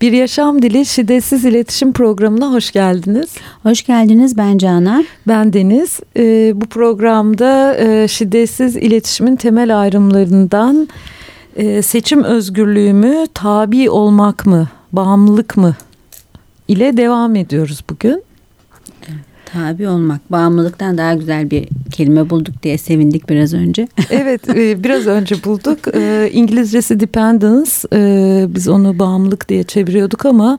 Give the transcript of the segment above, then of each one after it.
Bir Yaşam Dili Şiddetsiz İletişim Programı'na hoş geldiniz. Hoş geldiniz ben Canan. Ben Deniz. Ee, bu programda e, şiddetsiz iletişimin temel ayrımlarından e, seçim özgürlüğü mü, tabi olmak mı, bağımlılık mı ile devam ediyoruz bugün. Tabi olmak, bağımlılıktan daha güzel bir kelime bulduk diye sevindik biraz önce. evet, e, biraz önce bulduk. E, İngilizcesi dependence, e, biz onu bağımlılık diye çeviriyorduk ama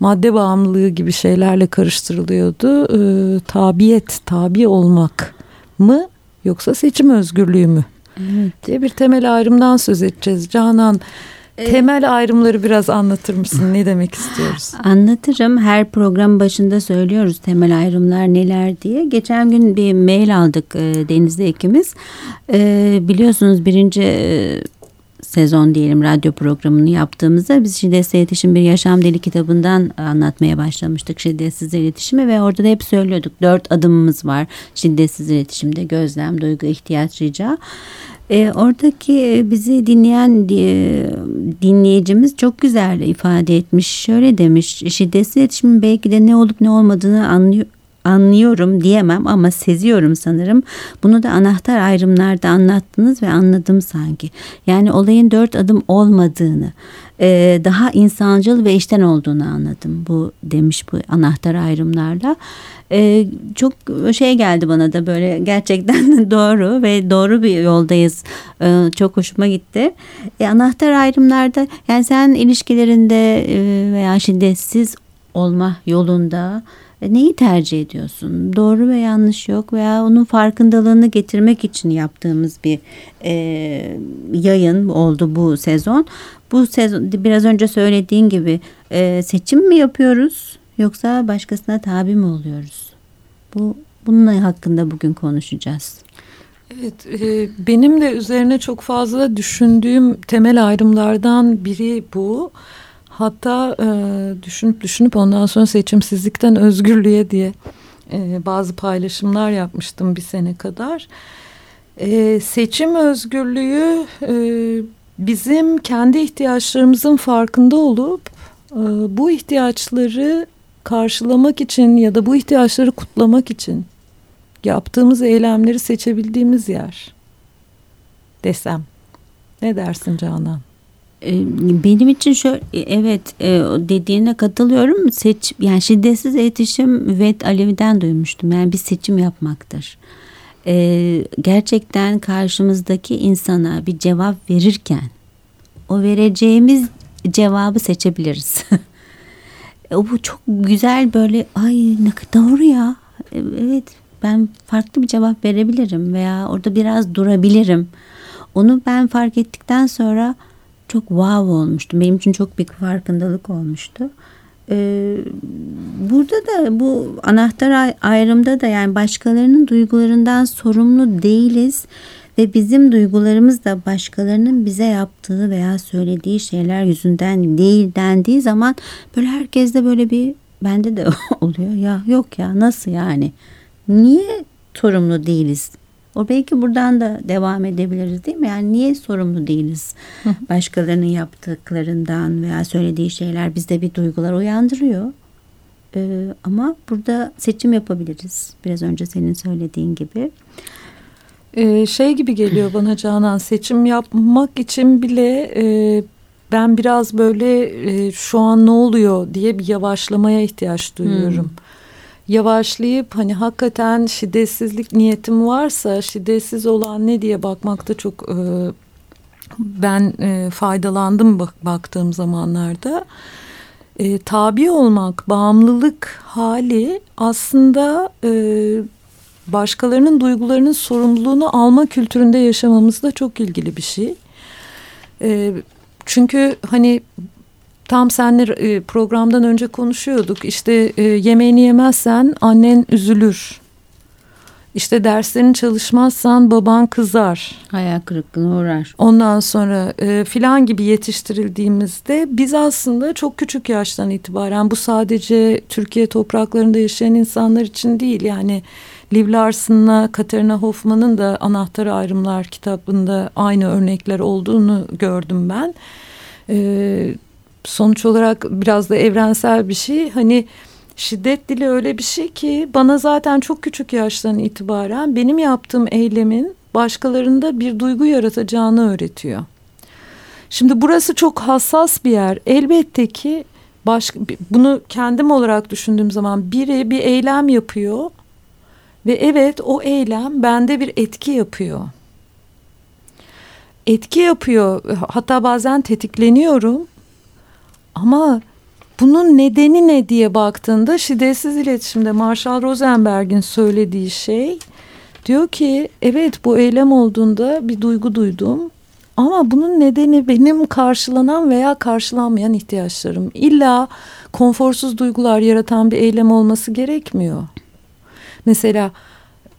madde bağımlılığı gibi şeylerle karıştırılıyordu. Tabiyet, tabi olmak mı yoksa seçim özgürlüğü mü? Evet. diye bir temel ayrımdan söz edeceğiz. Canan, Temel ayrımları biraz anlatır mısın? Ne demek istiyoruz? Anlatırım. Her program başında söylüyoruz temel ayrımlar neler diye. Geçen gün bir mail aldık e, Deniz'de ikimiz. E, biliyorsunuz birinci sezon diyelim radyo programını yaptığımızda biz şiddetsiz iletişim bir yaşam dili kitabından anlatmaya başlamıştık şiddetsiz iletişimi ve orada da hep söylüyorduk dört adımımız var şiddetsiz iletişimde gözlem, duygu, ihtiyaç, rica. E, oradaki bizi dinleyen e, dinleyicimiz çok güzel ifade etmiş. Şöyle demiş, şiddetsiz iletişimin belki de ne olup ne olmadığını anlıyor, anlıyorum diyemem ama seziyorum sanırım. Bunu da anahtar ayrımlarda anlattınız ve anladım sanki. Yani olayın dört adım olmadığını, e, daha insancıl ve işten olduğunu anladım. Bu demiş bu anahtar ayrımlarla. E, çok şey geldi bana da böyle gerçekten doğru ve doğru bir yoldayız. E, çok hoşuma gitti. Anahtar ayrımlarda yani sen ilişkilerinde veya şiddetsiz olma yolunda neyi tercih ediyorsun? Doğru ve yanlış yok veya onun farkındalığını getirmek için yaptığımız bir e, yayın oldu bu sezon. Bu sezon biraz önce söylediğin gibi e, seçim mi yapıyoruz yoksa başkasına tabi mi oluyoruz? Bu bununla hakkında bugün konuşacağız. Evet, e, benim de üzerine çok fazla düşündüğüm temel ayrımlardan biri bu. Hatta e, düşünüp düşünüp ondan sonra seçimsizlikten özgürlüğe diye e, bazı paylaşımlar yapmıştım bir sene kadar. E, seçim özgürlüğü e, bizim kendi ihtiyaçlarımızın farkında olup e, bu ihtiyaçları karşılamak için ya da bu ihtiyaçları kutlamak için yaptığımız eylemleri seçebildiğimiz yer desem. Ne dersin Canan? Ee, benim için şöyle evet e, dediğine katılıyorum. Seç yani şiddetsiz iletişim ve Alevi'den duymuştum. Yani bir seçim yapmaktır. Ee, gerçekten karşımızdaki insana bir cevap verirken o vereceğimiz cevabı seçebiliriz. bu çok güzel böyle ay ne kadar doğru ya. E, evet ben farklı bir cevap verebilirim veya orada biraz durabilirim. Onu ben fark ettikten sonra çok wow olmuştu. Benim için çok büyük farkındalık olmuştu. Ee, burada da bu anahtar ayrımda da yani başkalarının duygularından sorumlu değiliz ve bizim duygularımız da başkalarının bize yaptığı veya söylediği şeyler yüzünden değil dendiği zaman böyle herkes de böyle bir bende de oluyor ya yok ya nasıl yani niye sorumlu değiliz o belki buradan da devam edebiliriz değil mi? Yani niye sorumlu değiliz? Başkalarının yaptıklarından veya söylediği şeyler bizde bir duygular uyandırıyor. Ee, ama burada seçim yapabiliriz. Biraz önce senin söylediğin gibi. Ee, şey gibi geliyor bana Canan seçim yapmak için bile e, ben biraz böyle e, şu an ne oluyor diye bir yavaşlamaya ihtiyaç duyuyorum. Hmm yavaşlayıp hani hakikaten şiddetsizlik niyetim varsa şiddetsiz olan ne diye bakmakta çok e, ben e, faydalandım bak, baktığım zamanlarda. E, tabi olmak, bağımlılık hali aslında e, başkalarının duygularının sorumluluğunu alma kültüründe yaşamamızda çok ilgili bir şey. E, çünkü hani tam senle e, programdan önce konuşuyorduk. İşte e, yemeğini yemezsen annen üzülür. İşte derslerini çalışmazsan baban kızar. Hayal kırıklığına uğrar. Ondan sonra e, filan gibi yetiştirildiğimizde biz aslında çok küçük yaştan itibaren bu sadece Türkiye topraklarında yaşayan insanlar için değil. Yani Liv Larson'la Katerina Hoffman'ın da Anahtar Ayrımlar kitabında aynı örnekler olduğunu gördüm ben. E, sonuç olarak biraz da evrensel bir şey. Hani şiddet dili öyle bir şey ki bana zaten çok küçük yaştan itibaren benim yaptığım eylemin başkalarında bir duygu yaratacağını öğretiyor. Şimdi burası çok hassas bir yer. Elbette ki başka bunu kendim olarak düşündüğüm zaman biri bir eylem yapıyor ve evet o eylem bende bir etki yapıyor. Etki yapıyor. Hatta bazen tetikleniyorum. Ama bunun nedeni ne diye baktığında şiddetsiz iletişimde Marshall Rosenberg'in söylediği şey diyor ki evet bu eylem olduğunda bir duygu duydum ama bunun nedeni benim karşılanan veya karşılanmayan ihtiyaçlarım. İlla konforsuz duygular yaratan bir eylem olması gerekmiyor. Mesela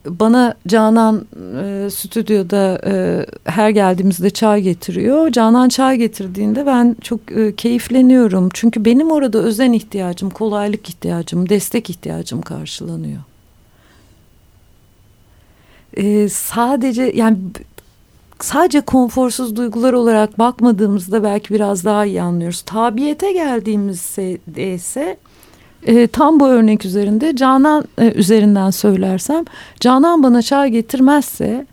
bana Canan e, stüdyoda e, her geldiğimizde çay getiriyor. Canan çay getirdiğinde ben çok e, keyifleniyorum. Çünkü benim orada özen ihtiyacım, kolaylık ihtiyacım, destek ihtiyacım karşılanıyor. E, sadece yani sadece konforsuz duygular olarak bakmadığımızda belki biraz daha iyi anlıyoruz. Tabiyete geldiğimizde ise e, tam bu örnek üzerinde Canan e, üzerinden söylersem Canan bana çay getirmezse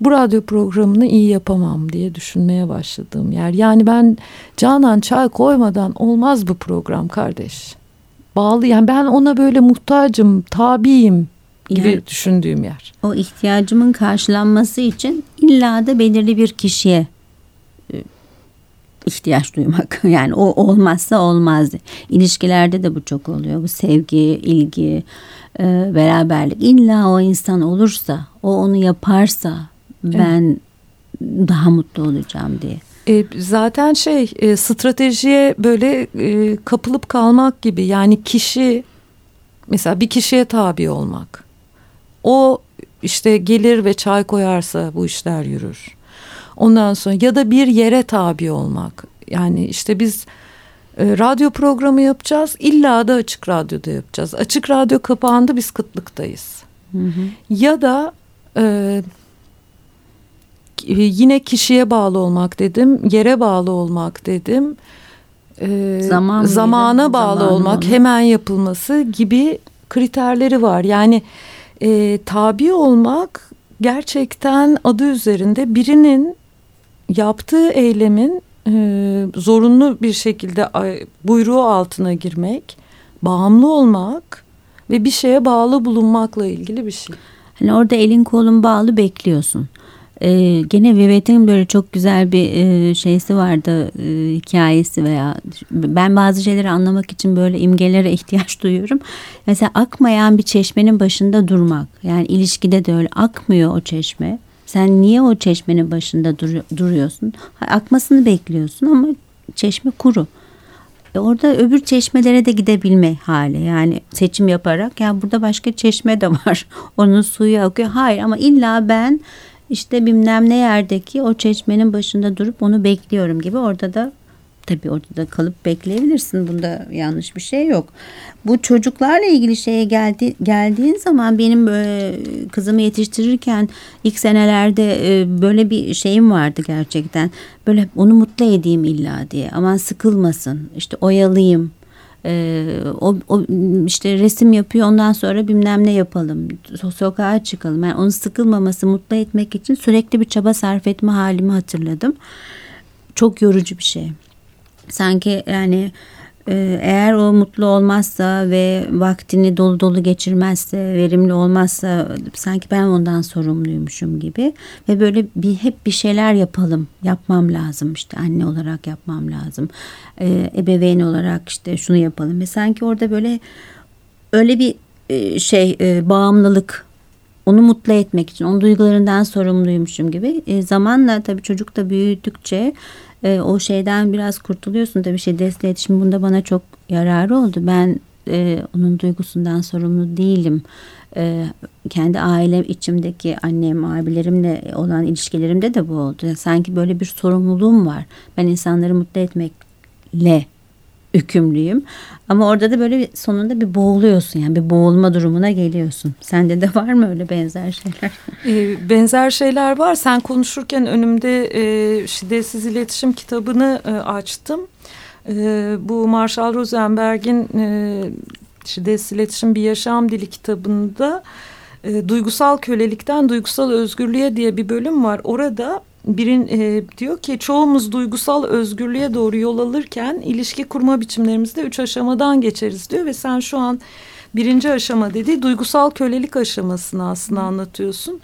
bu radyo programını iyi yapamam diye düşünmeye başladığım yer. Yani ben Canan çay koymadan olmaz bu program kardeş. Bağlı yani ben ona böyle muhtacım, tabiyim gibi yani, düşündüğüm yer. O ihtiyacımın karşılanması için illa da belirli bir kişiye ihtiyaç duymak. Yani o olmazsa olmazdı. İlişkilerde de bu çok oluyor. Bu sevgi, ilgi, e, beraberlik. İlla o insan olursa, o onu yaparsa ben evet. daha mutlu olacağım diye. E, zaten şey e, stratejiye böyle e, kapılıp kalmak gibi yani kişi mesela bir kişiye tabi olmak. O işte gelir ve çay koyarsa bu işler yürür. Ondan sonra ya da bir yere tabi olmak. Yani işte biz e, radyo programı yapacağız. İlla da açık radyoda yapacağız. Açık radyo kapağında biz kıtlıktayız. Hı hı. Ya da e, yine kişiye bağlı olmak dedim. Yere bağlı olmak dedim. E, Zaman zamana bağlı Zaman olmak, onu. hemen yapılması gibi kriterleri var. Yani e, tabi olmak gerçekten adı üzerinde birinin yaptığı eylemin e, zorunlu bir şekilde buyruğu altına girmek, bağımlı olmak ve bir şeye bağlı bulunmakla ilgili bir şey. Hani orada elin kolun bağlı bekliyorsun. Ee, gene Vivet'in böyle çok güzel bir e, şeysi vardı e, hikayesi veya ben bazı şeyleri anlamak için böyle imgelere ihtiyaç duyuyorum. Mesela akmayan bir çeşmenin başında durmak yani ilişkide de öyle akmıyor o çeşme. Sen niye o çeşmenin başında dur, duruyorsun? Akmasını bekliyorsun ama çeşme kuru. E orada öbür çeşmelere de gidebilme hali. Yani seçim yaparak ya burada başka çeşme de var. Onun suyu akıyor. Hayır ama illa ben işte bilmem ne yerdeki o çeşmenin başında durup onu bekliyorum gibi orada da tabii orada da kalıp bekleyebilirsin. Bunda yanlış bir şey yok. Bu çocuklarla ilgili şeye geldi, geldiğin zaman benim böyle kızımı yetiştirirken ilk senelerde e, böyle bir şeyim vardı gerçekten. Böyle onu mutlu edeyim illa diye. Aman sıkılmasın. işte oyalayayım. Ee, o, o işte resim yapıyor ondan sonra bilmem ne yapalım so sokağa çıkalım yani onu sıkılmaması mutlu etmek için sürekli bir çaba sarf etme halimi hatırladım çok yorucu bir şey sanki yani e, eğer o mutlu olmazsa ve vaktini dolu dolu geçirmezse, verimli olmazsa sanki ben ondan sorumluymuşum gibi ve böyle bir hep bir şeyler yapalım, yapmam lazım işte anne olarak yapmam lazım, e, ebeveyn olarak işte şunu yapalım ve sanki orada böyle öyle bir e, şey bağımlılık onu mutlu etmek için, onun duygularından sorumluymuşum gibi. E, zamanla tabii çocuk da büyüdükçe e, o şeyden biraz kurtuluyorsun tabii şey destek iletişim bunda bana çok yararı oldu. Ben e, onun duygusundan sorumlu değilim. E, kendi ailem içimdeki annem, abilerimle olan ilişkilerimde de bu oldu. Sanki böyle bir sorumluluğum var. Ben insanları mutlu etmekle yükümlüyüm. Ama orada da böyle sonunda bir boğuluyorsun yani bir boğulma durumuna geliyorsun. Sende de var mı öyle benzer şeyler? E, benzer şeyler var. Sen konuşurken önümde e, şiddetsiz iletişim kitabını e, açtım. e, bu Marshall Rosenberg'in e, Şiddetsiz İletişim Bir Yaşam Dili kitabında e, duygusal kölelikten duygusal özgürlüğe diye bir bölüm var. Orada birin e, diyor ki çoğumuz duygusal özgürlüğe doğru yol alırken ilişki kurma biçimlerimizde üç aşamadan geçeriz diyor ve sen şu an birinci aşama dediği duygusal kölelik aşamasını aslında anlatıyorsun.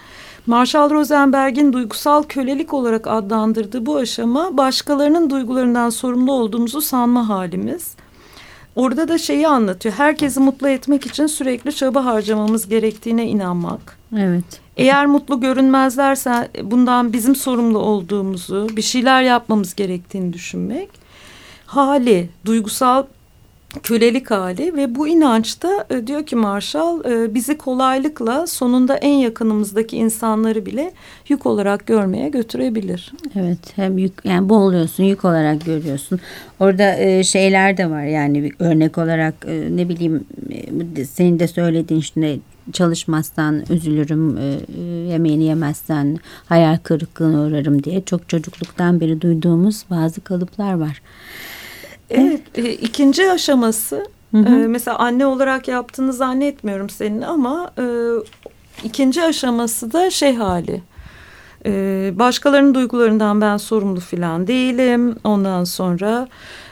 Marshall Rosenberg'in duygusal kölelik olarak adlandırdığı bu aşama başkalarının duygularından sorumlu olduğumuzu sanma halimiz. Orada da şeyi anlatıyor. Herkesi mutlu etmek için sürekli çaba harcamamız gerektiğine inanmak. Evet. Eğer mutlu görünmezlerse bundan bizim sorumlu olduğumuzu, bir şeyler yapmamız gerektiğini düşünmek. Hali, duygusal kölelik hali ve bu inançta e, diyor ki Marshall e, bizi kolaylıkla sonunda en yakınımızdaki insanları bile yük olarak görmeye götürebilir. Evet hem yük yani boğuluyorsun yük olarak görüyorsun. Orada e, şeyler de var yani bir örnek olarak e, ne bileyim e, senin de söylediğin işte çalışmazsan üzülürüm, e, e, yemeğini yemezsen hayal kırıklığına uğrarım diye çok çocukluktan beri duyduğumuz bazı kalıplar var. Evet, e, ikinci aşaması hı hı. E, mesela anne olarak yaptığını zannetmiyorum senin ama e, ikinci aşaması da şey hali. E, başkalarının duygularından ben sorumlu falan değilim. Ondan sonra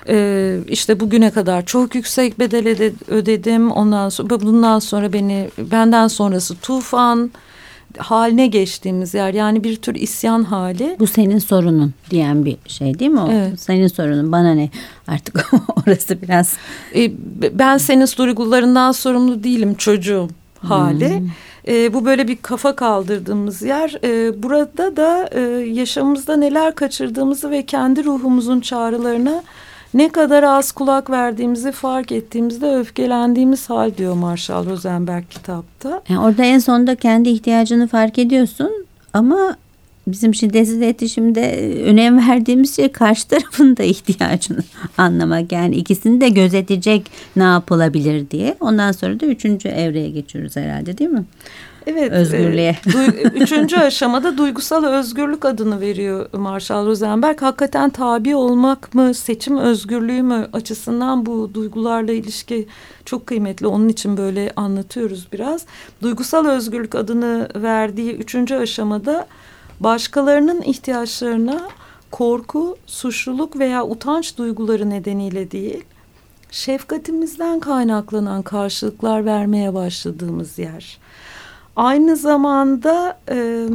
e, işte bugüne kadar çok yüksek bedel ödedim. Ondan sonra bundan sonra beni benden sonrası tufan haline geçtiğimiz yer yani bir tür isyan hali. Bu senin sorunun diyen bir şey değil mi o? Evet. Senin sorunun bana ne artık orası biraz. E, ben senin duygularından sorumlu değilim çocuğum hali. Hmm. E, bu böyle bir kafa kaldırdığımız yer. E, burada da e, yaşamımızda neler kaçırdığımızı ve kendi ruhumuzun çağrılarına ne kadar az kulak verdiğimizi fark ettiğimizde öfkelendiğimiz hal diyor Marshall Rosenberg kitapta. Yani orada en sonunda kendi ihtiyacını fark ediyorsun ama bizim şiddetsiz iletişimde önem verdiğimiz şey karşı tarafın da ihtiyacını anlamak. Yani ikisini de gözetecek ne yapılabilir diye. Ondan sonra da üçüncü evreye geçiyoruz herhalde değil mi? Evet. Özgürlüğe. E, üçüncü aşamada duygusal özgürlük adını veriyor Marshall Rosenberg. Hakikaten tabi olmak mı, seçim özgürlüğü mü açısından bu duygularla ilişki çok kıymetli. Onun için böyle anlatıyoruz biraz. Duygusal özgürlük adını verdiği üçüncü aşamada başkalarının ihtiyaçlarına korku, suçluluk veya utanç duyguları nedeniyle değil, şefkatimizden kaynaklanan karşılıklar vermeye başladığımız yer. Aynı zamanda e,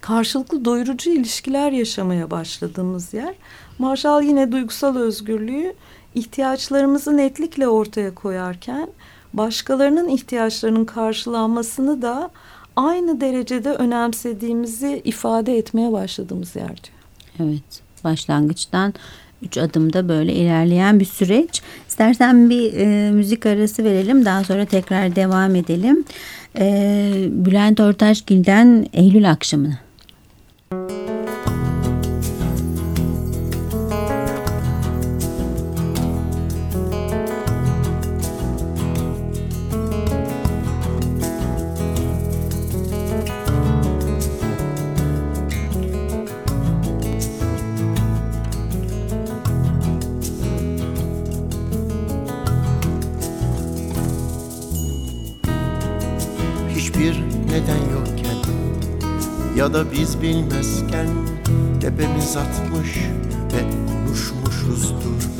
karşılıklı doyurucu ilişkiler yaşamaya başladığımız yer. Marshall yine duygusal özgürlüğü ihtiyaçlarımızı netlikle ortaya koyarken başkalarının ihtiyaçlarının karşılanmasını da aynı derecede önemsediğimizi ifade etmeye başladığımız yer diyor. Evet başlangıçtan üç adımda böyle ilerleyen bir süreç. İstersen bir e, müzik arası verelim daha sonra tekrar devam edelim. E, Bülent Ortaçgil'den Eylül Akşamı'nı. Da biz bilmezken tepemiz atmış ve konuşmuşuzdur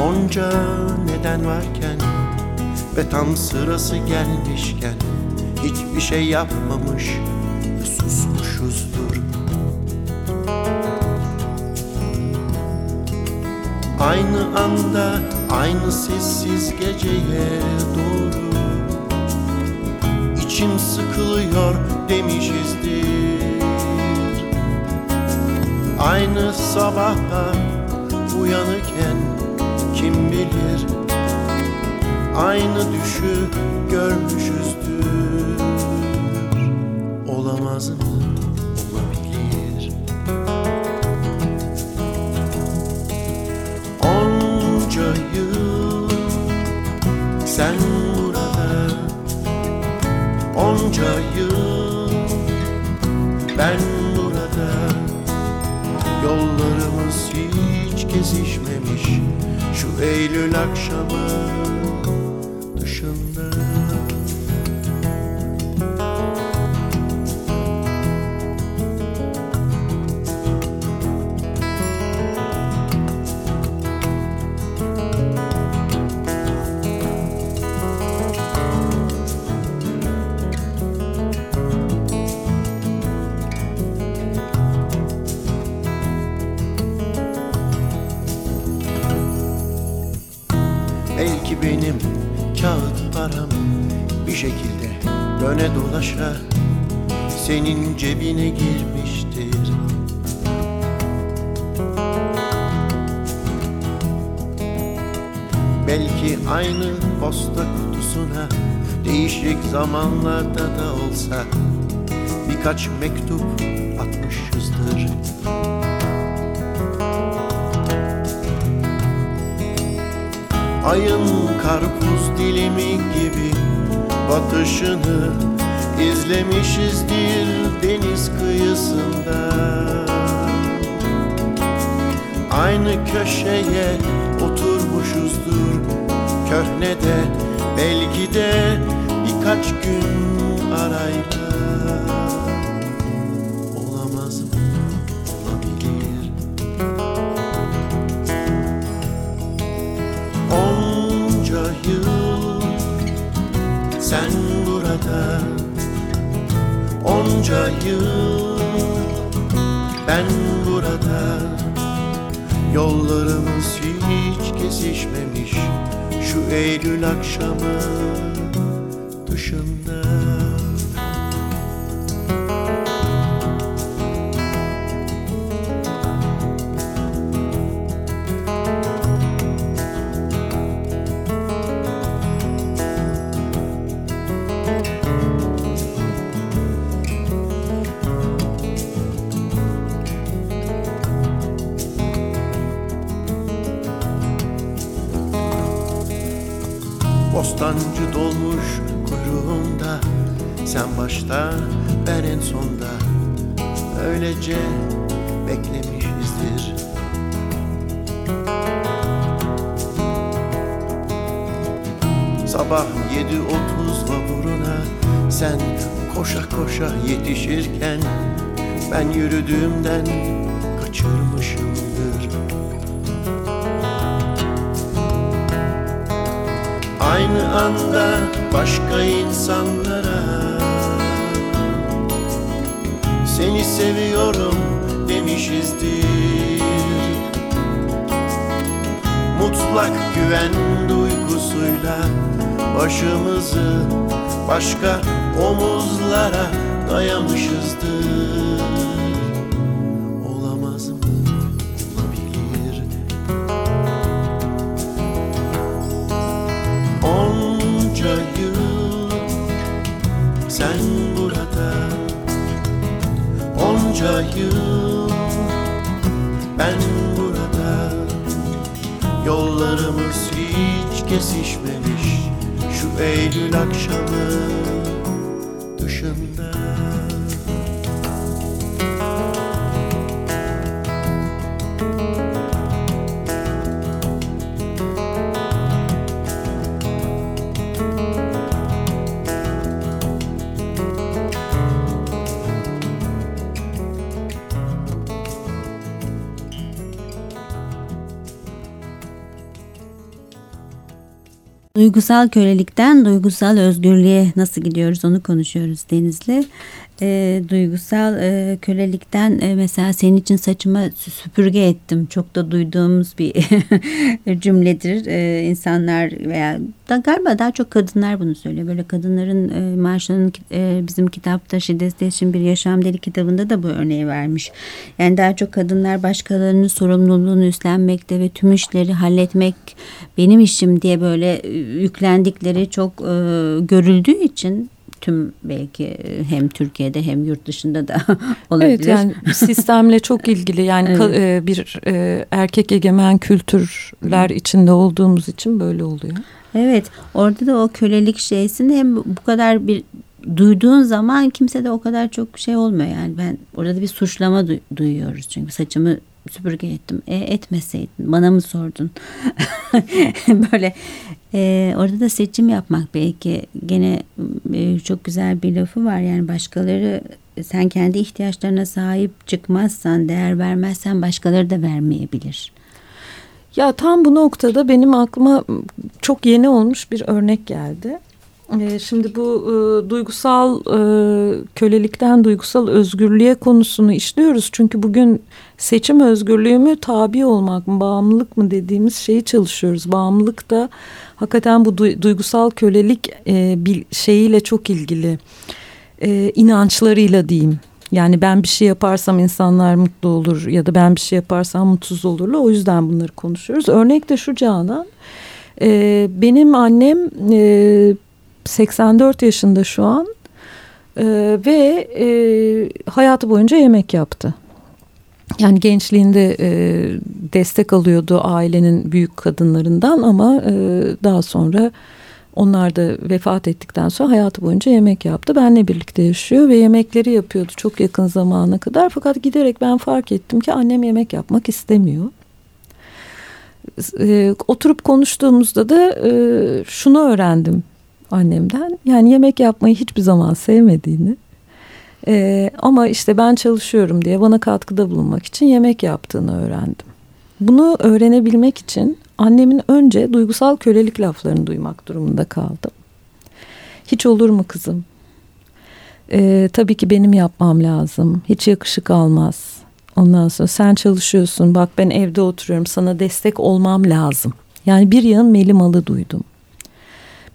Onca neden varken ve tam sırası gelmişken Hiçbir şey yapmamış ve susmuşuzdur. Aynı anda aynı sessiz geceye doğru. İçim sıkılıyor demişizdir. Aynı sabaha uyanırken kim bilir? Aynı düşü görmüşüzdür. Olamaz mı? sen burada Onca yıl. Ben burada Yollarımız hiç kesişmemiş. Şu Eylül akşamı dışında. Dolaşa senin cebine girmiştir. Belki aynı posta kutusuna değişik zamanlarda da olsa birkaç mektup atmışızdır. Ayın karpuz dilimi gibi batışını izlemişizdir deniz kıyısında. Aynı köşeye oturmuşuzdur köhnede belki de birkaç gün arayla. Onca yıl ben burada Yollarımız hiç kesişmemiş Şu Eylül akşamı dışında yedi otuz vapuruna Sen koşa koşa yetişirken Ben yürüdüğümden kaçırmışımdır. Aynı anda başka insanlara Seni seviyorum demişizdir. Mutlak güven duygusuyla Başımızı başka omuzlara dayamışızdır. Olamaz mı? Olabilir. Onca yıl sen burada Onca yıl ben burada. Yollarımız hiç kesişmemiş Şu Eylül akşamı dışında Duygusal kölelikten duygusal özgürlüğe nasıl gidiyoruz onu konuşuyoruz Deniz'le. E, duygusal e, kölelikten e, mesela senin için saçıma süpürge ettim. Çok da duyduğumuz bir cümledir. E, insanlar veya da galiba daha çok kadınlar bunu söylüyor. Böyle kadınların e, maaşlarının e, bizim kitapta Şiddet için bir Yaşam Deli kitabında da bu örneği vermiş. Yani daha çok kadınlar başkalarının sorumluluğunu üstlenmekte ve tüm işleri halletmek benim işim diye böyle e, yüklendikleri çok e, görüldüğü için tüm belki hem Türkiye'de hem yurt dışında da olabilir. Evet yani sistemle çok ilgili yani evet. bir erkek egemen kültürler içinde olduğumuz için böyle oluyor. Evet orada da o kölelik şeysini hem bu kadar bir duyduğun zaman kimse de o kadar çok şey olmuyor yani ben orada bir suçlama du- duyuyoruz çünkü saçımı süpürge ettim. E, etmeseydin bana mı sordun? Böyle e, orada da seçim yapmak belki gene e, çok güzel bir lafı var yani başkaları sen kendi ihtiyaçlarına sahip çıkmazsan değer vermezsen başkaları da vermeyebilir. Ya tam bu noktada benim aklıma çok yeni olmuş bir örnek geldi. Ee, şimdi bu e, duygusal e, kölelikten duygusal özgürlüğe konusunu işliyoruz. Çünkü bugün seçim özgürlüğü mü tabi olmak mı bağımlılık mı dediğimiz şeyi çalışıyoruz. Bağımlılık da hakikaten bu du duygusal kölelik e, bir şeyiyle çok ilgili. E, inançlarıyla diyeyim. Yani ben bir şey yaparsam insanlar mutlu olur ya da ben bir şey yaparsam mutsuz olurlar. O yüzden bunları konuşuyoruz. Örnek de şu Canan. E, benim annem e, 84 yaşında şu an e, ve e, hayatı boyunca yemek yaptı. Yani gençliğinde e, destek alıyordu ailenin büyük kadınlarından ama e, daha sonra onlar da vefat ettikten sonra hayatı boyunca yemek yaptı. Benle birlikte yaşıyor ve yemekleri yapıyordu çok yakın zamana kadar. Fakat giderek ben fark ettim ki annem yemek yapmak istemiyor. E, oturup konuştuğumuzda da e, şunu öğrendim annemden. Yani yemek yapmayı hiçbir zaman sevmediğini. E, ama işte ben çalışıyorum diye bana katkıda bulunmak için yemek yaptığını öğrendim. Bunu öğrenebilmek için annemin önce duygusal kölelik laflarını duymak durumunda kaldım. Hiç olur mu kızım? Ee, tabii ki benim yapmam lazım. Hiç yakışık almaz. Ondan sonra sen çalışıyorsun. Bak ben evde oturuyorum. Sana destek olmam lazım. Yani bir yığın melimalı duydum.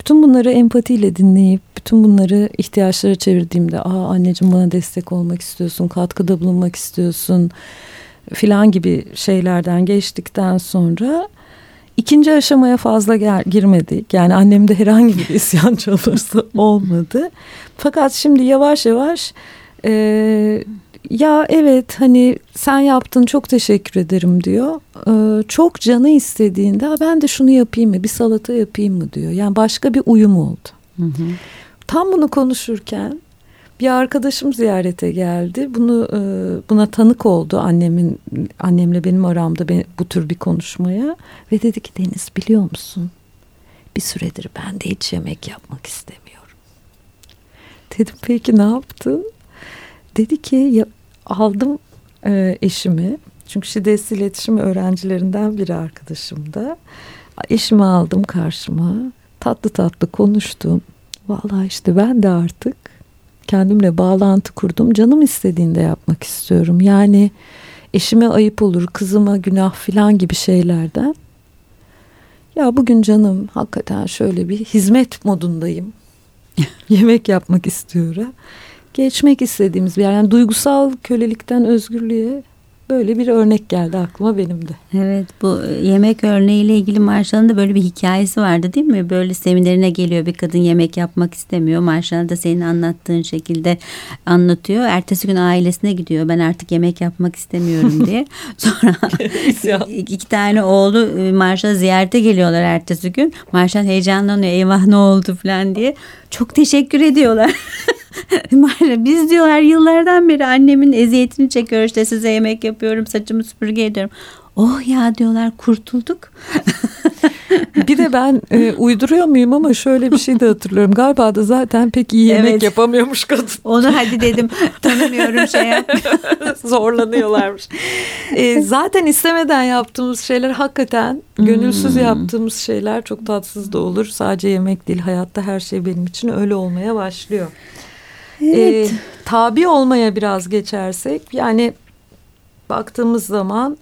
Bütün bunları empatiyle dinleyip bütün bunları ihtiyaçlara çevirdiğimde aa anneciğim bana destek olmak istiyorsun, katkıda bulunmak istiyorsun filan gibi şeylerden geçtikten sonra ikinci aşamaya fazla gel, girmedik. Yani annemde herhangi bir isyan çabası olmadı. Fakat şimdi yavaş yavaş e, ya evet hani sen yaptın çok teşekkür ederim diyor. E, çok canı istediğinde ben de şunu yapayım mı bir salata yapayım mı diyor. Yani başka bir uyum oldu. Hı hı. Tam bunu konuşurken bir arkadaşım ziyarete geldi. Bunu e, buna tanık oldu annemin annemle benim aramda bu tür bir konuşmaya ve dedi ki Deniz biliyor musun? Bir süredir ben de hiç yemek yapmak istemiyorum. Dedim peki ne yaptın? Dedi ki ya, aldım e, eşimi çünkü şiddetsiz iletişim öğrencilerinden biri arkadaşım da. Eşimi aldım karşıma. Tatlı tatlı konuştum. Vallahi işte ben de artık kendimle bağlantı kurdum. Canım istediğinde yapmak istiyorum. Yani eşime ayıp olur, kızıma günah filan gibi şeylerden. Ya bugün canım hakikaten şöyle bir hizmet modundayım. Yemek yapmak istiyorum. Geçmek istediğimiz bir yer. Yani duygusal kölelikten özgürlüğe Böyle bir örnek geldi aklıma benim de. Evet bu e, yemek örneğiyle ilgili Marshall'ın da böyle bir hikayesi vardı değil mi? Böyle seminerine geliyor bir kadın yemek yapmak istemiyor. Marshall da senin anlattığın şekilde anlatıyor. Ertesi gün ailesine gidiyor. Ben artık yemek yapmak istemiyorum diye. Sonra iki tane oğlu e, Marshall'ı ziyarete geliyorlar ertesi gün. Marshall heyecanlanıyor. Eyvah ne oldu falan diye. Çok teşekkür ediyorlar. Biz diyorlar yıllardan beri annemin eziyetini çekiyor işte size yemek yapıyorum saçımı süpürge ediyorum. Oh ya diyorlar kurtulduk. bir de ben e, uyduruyor muyum ama şöyle bir şey de hatırlıyorum. Galiba da zaten pek iyi yemek evet. yapamıyormuş kadın. Onu hadi dedim tanımıyorum şey Zorlanıyorlarmış. E, zaten istemeden yaptığımız şeyler hakikaten gönülsüz hmm. yaptığımız şeyler çok tatsız da olur. Sadece yemek değil hayatta her şey benim için öyle olmaya başlıyor. Evet. E, tabi olmaya biraz geçersek yani baktığımız zaman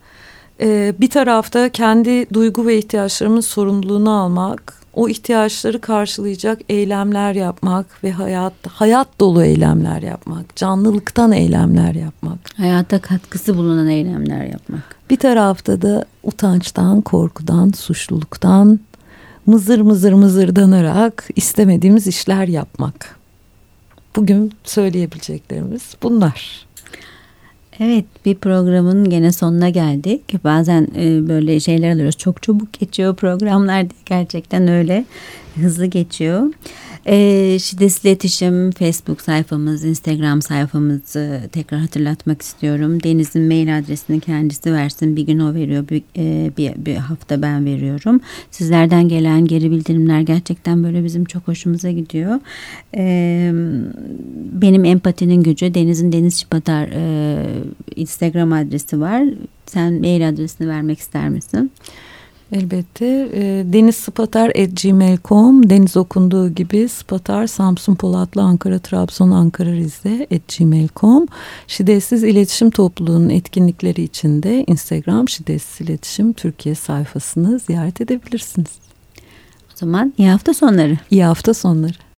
e, bir tarafta kendi duygu ve ihtiyaçlarımın sorumluluğunu almak, o ihtiyaçları karşılayacak eylemler yapmak ve hayat hayat dolu eylemler yapmak, canlılıktan eylemler yapmak. Hayata katkısı bulunan eylemler yapmak. Bir tarafta da utançtan, korkudan, suçluluktan mızır mızır mızırdanarak istemediğimiz işler yapmak. Bugün söyleyebileceklerimiz bunlar. Evet bir programın gene sonuna geldik. Bazen e, böyle şeyler alıyoruz. Çok çabuk geçiyor programlar gerçekten öyle hızlı geçiyor. E, şiddetsiz iletişim Facebook sayfamız, Instagram sayfamızı tekrar hatırlatmak istiyorum. Deniz'in mail adresini kendisi versin. Bir gün o veriyor, bir, e, bir, bir hafta ben veriyorum. Sizlerden gelen geri bildirimler gerçekten böyle bizim çok hoşumuza gidiyor. E, benim empatinin gücü Deniz'in Deniz Şipatar e, Instagram adresi var. Sen mail adresini vermek ister misin? Elbette. E, denizspatar.gmail.com Deniz okunduğu gibi Spatar Samsun Polatlı Ankara Trabzon Ankara Rize gmail.com Şiddetsiz İletişim Topluluğu'nun etkinlikleri için de Instagram Şiddetsiz İletişim Türkiye sayfasını ziyaret edebilirsiniz. O zaman iyi hafta sonları. İyi hafta sonları.